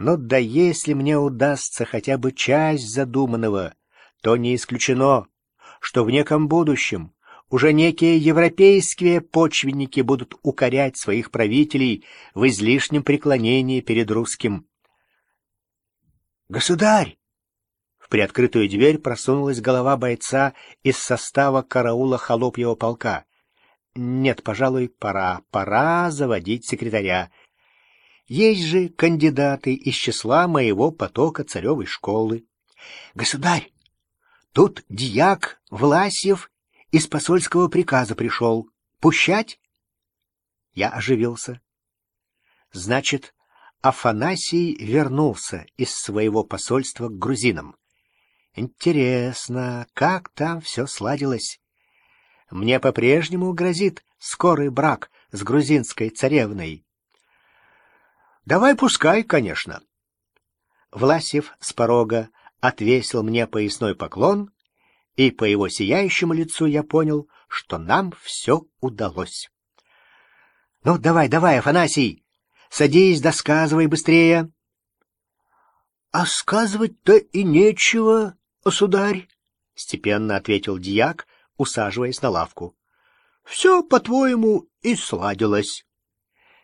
Но да если мне удастся хотя бы часть задуманного, то не исключено, что в неком будущем уже некие европейские почвенники будут укорять своих правителей в излишнем преклонении перед русским. «Государь!» В приоткрытую дверь просунулась голова бойца из состава караула холопьего полка. «Нет, пожалуй, пора, пора заводить секретаря. Есть же кандидаты из числа моего потока царевой школы. Государь, тут дьяк Власьев из посольского приказа пришел. Пущать? Я оживился. Значит, Афанасий вернулся из своего посольства к грузинам. Интересно, как там все сладилось? Мне по-прежнему грозит скорый брак с грузинской царевной. Давай пускай, конечно. Власев с порога отвесил мне поясной поклон, и по его сияющему лицу я понял, что нам все удалось. — Ну, давай, давай, Афанасий, садись, досказывай быстрее. — А сказывать-то и нечего, сударь, — степенно ответил дьяк, усаживаясь на лавку. — Все, по-твоему, и сладилось.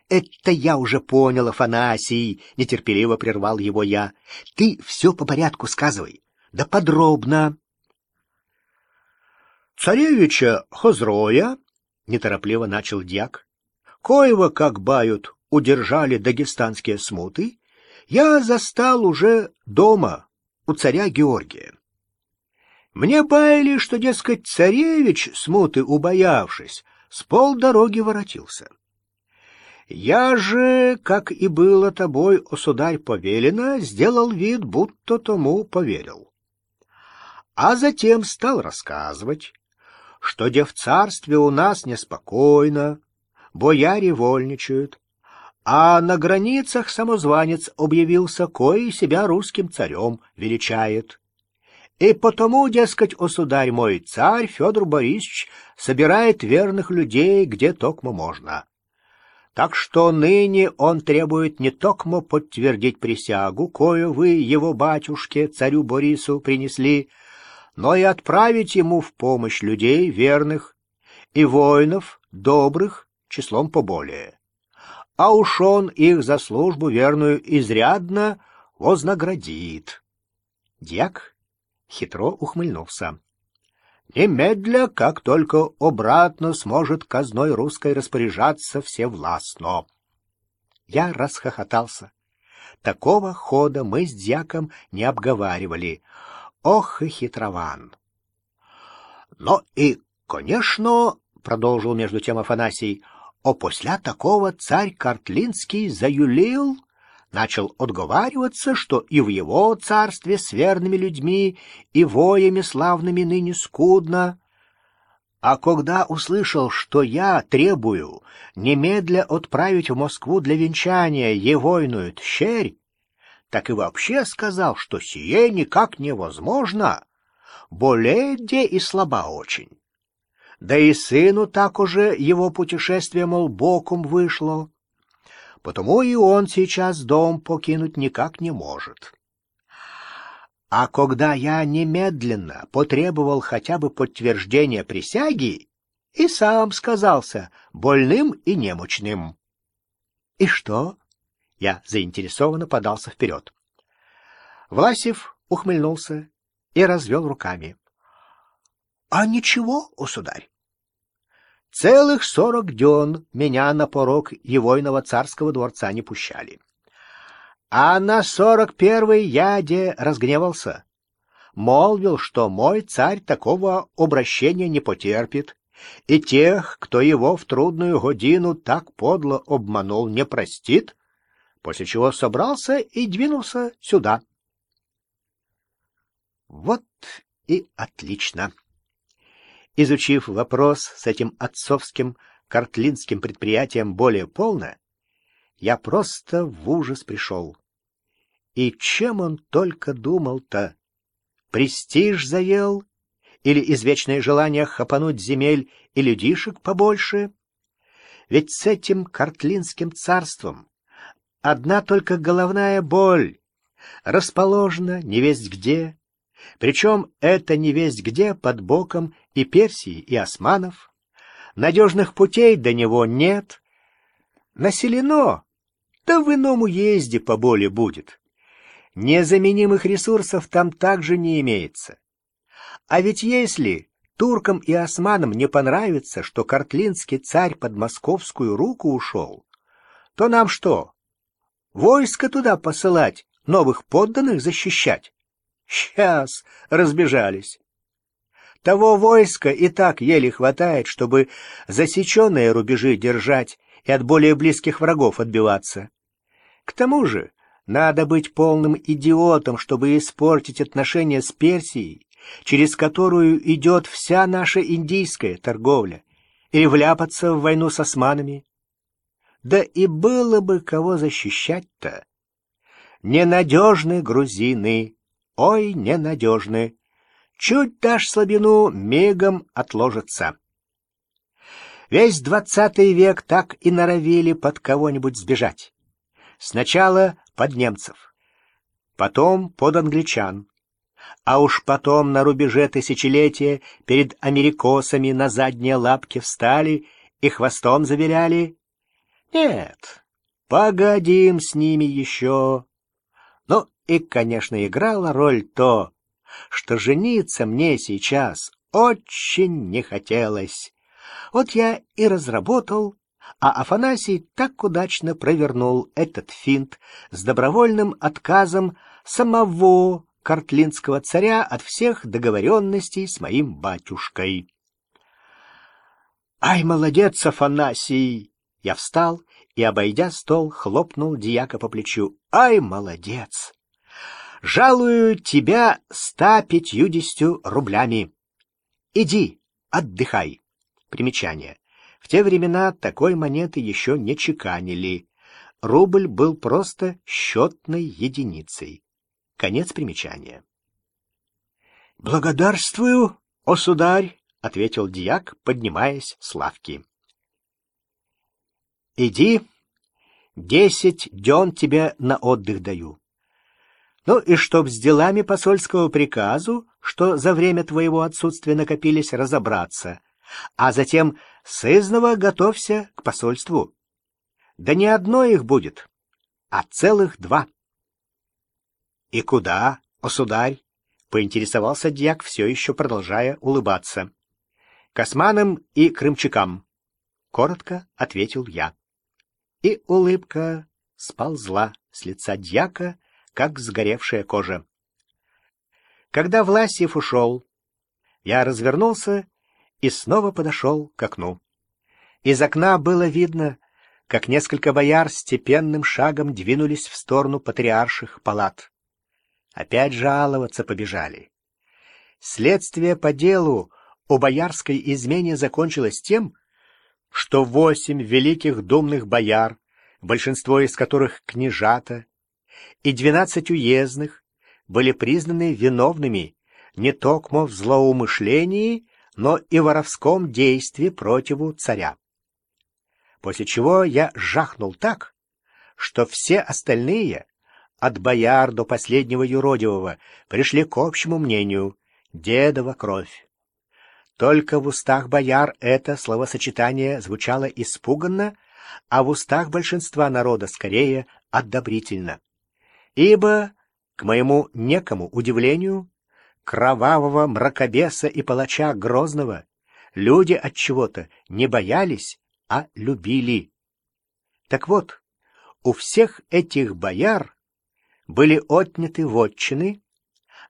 «Это я уже понял, Афанасий!» — нетерпеливо прервал его я. «Ты все по порядку сказывай, да подробно!» «Царевича Хозроя», — неторопливо начал дьяк, — «коего, как бают, удержали дагестанские смуты, я застал уже дома у царя Георгия. Мне баяли, что, дескать, царевич, смуты убоявшись, с полдороги воротился. Я же, как и было тобой, о сударь, повелено, сделал вид, будто тому поверил. А затем стал рассказывать, что де в царстве у нас неспокойно, бояре вольничают, а на границах самозванец объявился, кой себя русским царем величает. И потому, дескать, о сударь мой, царь Федор Борисович собирает верных людей, где токмо можно. Так что ныне он требует не токмо подтвердить присягу, кою вы его батюшке, царю Борису, принесли, но и отправить ему в помощь людей верных и воинов добрых числом поболее. А уж он их за службу верную изрядно вознаградит. Дьяк хитро ухмыльнулся. Немедля, как только обратно сможет казной русской распоряжаться всевластно. Я расхохотался. Такого хода мы с дьяком не обговаривали. Ох и хитрован! Но и, конечно, — продолжил между тем Афанасий, — о после такого царь Картлинский заюлил начал отговариваться, что и в его царстве с верными людьми и воями славными ныне скудно. А когда услышал, что я требую немедля отправить в Москву для венчания егойную тщерь, так и вообще сказал, что сие никак невозможно, боледе и слаба очень. Да и сыну так уже его путешествие, мол, боком вышло потому и он сейчас дом покинуть никак не может. А когда я немедленно потребовал хотя бы подтверждения присяги, и сам сказался больным и немощным. — И что? — я заинтересованно подался вперед. Власев ухмыльнулся и развел руками. — А ничего, о. Целых сорок дён меня на порог Евойного царского дворца не пущали. А на сорок первый я де разгневался. Молвил, что мой царь такого обращения не потерпит, и тех, кто его в трудную годину так подло обманул, не простит, после чего собрался и двинулся сюда. Вот и отлично. Изучив вопрос с этим отцовским картлинским предприятием более полно, я просто в ужас пришел. И чем он только думал-то? Престиж заел? Или извечное желание хапануть земель и людишек побольше? Ведь с этим картлинским царством одна только головная боль, расположена невесть где, причем это невесть где под боком и Персии, и османов. Надежных путей до него нет. Населено, да в ином уезде поболе будет. Незаменимых ресурсов там также не имеется. А ведь если туркам и османам не понравится, что картлинский царь под московскую руку ушел, то нам что, войско туда посылать, новых подданных защищать? Сейчас разбежались. Того войска и так еле хватает, чтобы засеченные рубежи держать и от более близких врагов отбиваться. К тому же надо быть полным идиотом, чтобы испортить отношения с Персией, через которую идет вся наша индийская торговля, или вляпаться в войну с османами. Да и было бы кого защищать-то. Ненадежны грузины, ой, ненадежны. Чуть дашь слабину, мигом отложится. Весь двадцатый век так и норовили под кого-нибудь сбежать. Сначала под немцев, потом под англичан, а уж потом на рубеже тысячелетия перед америкосами на задние лапки встали и хвостом завиляли. Нет, погодим с ними еще. Ну и, конечно, играла роль то, что жениться мне сейчас очень не хотелось. Вот я и разработал а Афанасий так удачно провернул этот финт с добровольным отказом самого картлинского царя от всех договоренностей с моим батюшкой. «Ай, молодец, Афанасий!» Я встал и, обойдя стол, хлопнул дьяка по плечу. «Ай, молодец! Жалую тебя ста пятьюдесятью рублями. Иди, отдыхай». Примечание. В те времена такой монеты еще не чеканили. Рубль был просто счетной единицей. Конец примечания. «Благодарствую, о сударь!» — ответил дьяк, поднимаясь с лавки. «Иди, десять дён тебе на отдых даю. Ну и чтоб с делами посольского приказу, что за время твоего отсутствия накопились, разобраться, а затем сызново готовься к посольству. Да не одно их будет, а целых два. — И куда, о сударь? — поинтересовался дьяк, все еще продолжая улыбаться. — К османам и крымчакам, — коротко ответил я. И улыбка сползла с лица дьяка, как сгоревшая кожа. Когда Власьев ушел, я развернулся и снова подошел к окну. Из окна было видно, как несколько бояр степенным шагом двинулись в сторону патриарших палат. Опять жаловаться побежали. Следствие по делу о боярской измене закончилось тем, что восемь великих думных бояр, большинство из которых княжата, и двенадцать уездных были признаны виновными не только в злоумышлении, но и воровском действии противу царя. После чего я жахнул так, что все остальные, от бояр до последнего юродивого, пришли к общему мнению — дедова кровь. Только в устах бояр это словосочетание звучало испуганно, а в устах большинства народа скорее одобрительно. Ибо, к моему некому удивлению, кровавого мракобеса и палача Грозного люди от чего-то не боялись, а любили. Так вот, у всех этих бояр были отняты вотчины,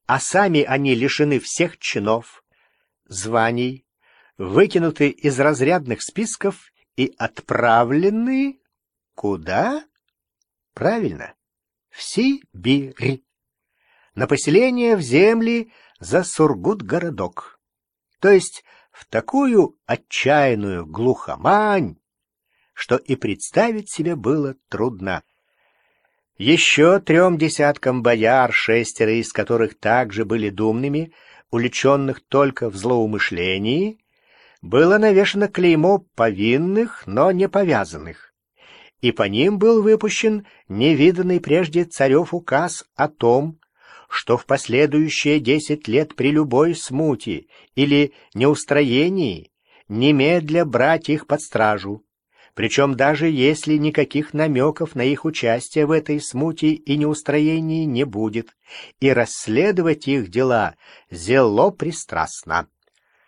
а сами они лишены всех чинов, званий, выкинуты из разрядных списков и отправлены куда? Правильно, в Сибирь. На поселение в земли за Сургут-городок, то есть в такую отчаянную глухомань, что и представить себе было трудно. Еще трем десяткам бояр, шестеро из которых также были думными, уличенных только в злоумышлении, было навешано клеймо повинных, но не повязанных. И по ним был выпущен невиданный прежде царев указ о том, что в последующие десять лет при любой смуте или неустроении немедля брать их под стражу, причем даже если никаких намеков на их участие в этой смуте и неустроении не будет, и расследовать их дела зело пристрастно.